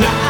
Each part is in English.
night.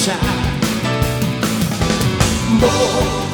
side. More.